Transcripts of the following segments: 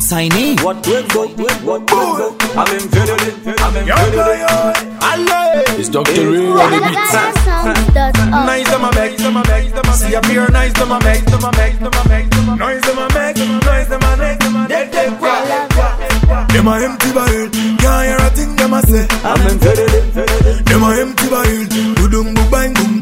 Signy. What we go, what we go. I'm infidel, I'm Yo, infidel. It's Dr. Ray on the beat. Nice them a make, them a make, them a see up here. Nice them a make, them a make, them a make, them a noise them a make, noise them a make, them a dead dead quiet. Them a empty barrel, can't hear a thing them a say. I'm infidel,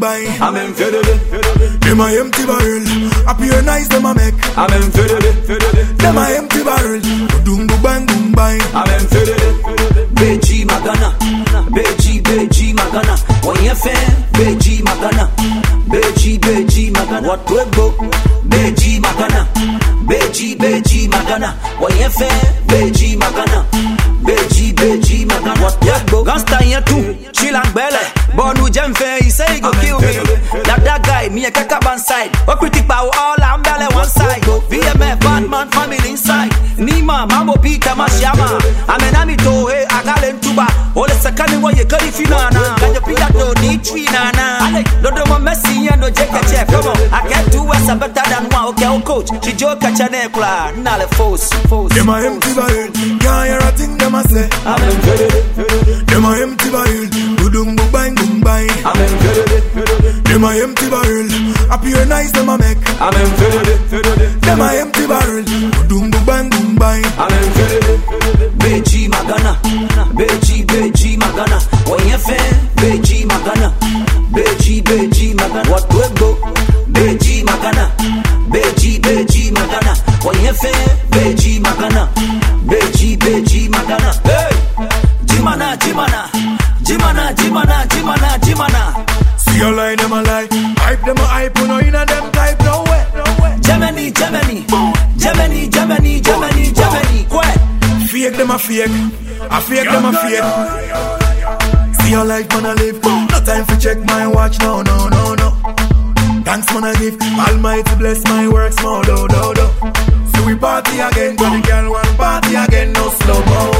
boom bang boom bang. I'm infidel, infidel. Them a empty barrel, up here nice them a make. I'm infidel, infidel. Them a empty barrel, boom boom bang boom bang. I'm infidel, infidel. Beji Magana, Beji, Beji Magana. When you fan, Beji Magana, Beji, Beji Magana. What we go, Beji Magana, Beji, Beji Magana. When you fan, Beji Magana, me a kakaban side. What critic power all I'm belly one side. BMF, Badman family inside. Nima, Mambo Peter, Mashama. I'm an ami to hey, Agalen Tuba. Ole sakani wa ye kari finana. Kanya pia to ni tree nana. Dodo mo Messi and no jeka check. Come on, I can do us better than one. Okay, oh coach. She joke at Chanekla. Ah, Nale force. Them a empty barrel, can't hear a thing them a say. I'm. Them a empty barrel, boom boom bang Them a empty barrel, up here nice them a make. I'm infidel, infidel. Them a empty barrel, boom boom bang boom bang. I'm infidel, infidel. Beji Magana, Beji, Beji Magana. When you fan, Beji Magana, Beji, Beji Magana. What we go, Beji Magana, Beji, Beji Magana. When you fan, Beji Magana, Beji, Beji Magana. Hey, hype, you them type no way. Germany, Germany, Germany, Germany, Germany, Germany. Quiet. Fake them a fake, I fake them a fake. See a life man a live, no time for check my watch, no, no, no, no. Thanks man I give, Almighty bless my works, no, do, do, do. See we party again, but the girl want party again, no slow mo.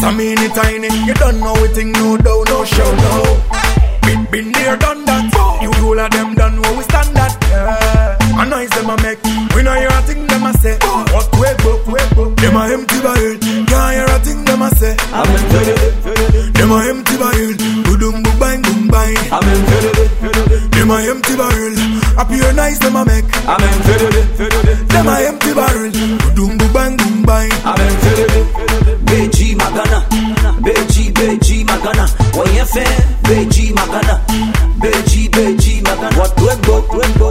Some mini tiny, you don't know a thing, no do, no show, no. Been, been there, done bang boom bang. I'm infidel, infidel. Them a empty barrel, up here nice them a make. I'm infidel, infidel. Them a empty barrel, boom boom bang boom bang. I'm infidel, infidel. Beji Magana, Beji, Beji Magana. When you fan, Beji Magana, Beji, Beji Magana. What we go, we go,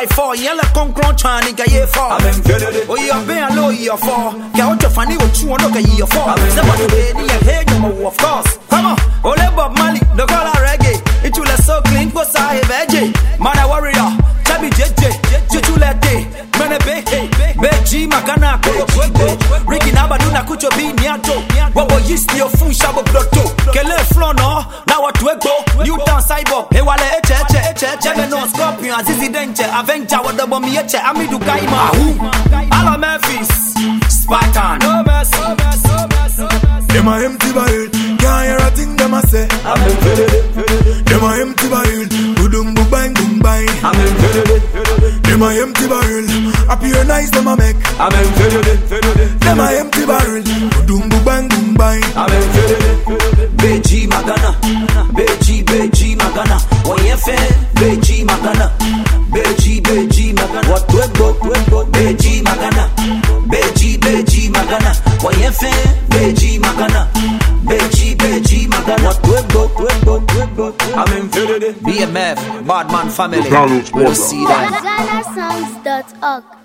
by 4 yele konkron chani ga ye 4 I'm infidel, o ye be alo ye 4 ke o tofani o tu ono ga ye 4 Amen. se mo be ni ye he no of course. On. Ole bob mali the color reggae. Itu le so clean ko sa beje man a warrior. Chabi jeje jeju lete mene be he beji magana ko kwego ricky na badu na kucho bi niato bobo yist yo fun shabo bloto kele flow no. Na watu ego newton cyborg eche me no scorpion azizi denche avenger wadobo mi eche amidu kaima hu alo memphis spartan no mercy Them a empty barrel, can't hear a thing them a say. I'm infidel, infidel. Them a empty barrel, boom boom bang boom bang. I'm infidel, infidel. Them a empty barrel, up here nice them a make. I'm infidel, infidel. Them a empty barrel, boom boom bang boom bang. I'm infidel, infidel. Beji Magana, Beji, Beji Magana. When you Beji Magana, Beji, Beji Magana. What we go, we go, we go. I'm infidel. BMF Badman family we don't see that GhanaSongs.org.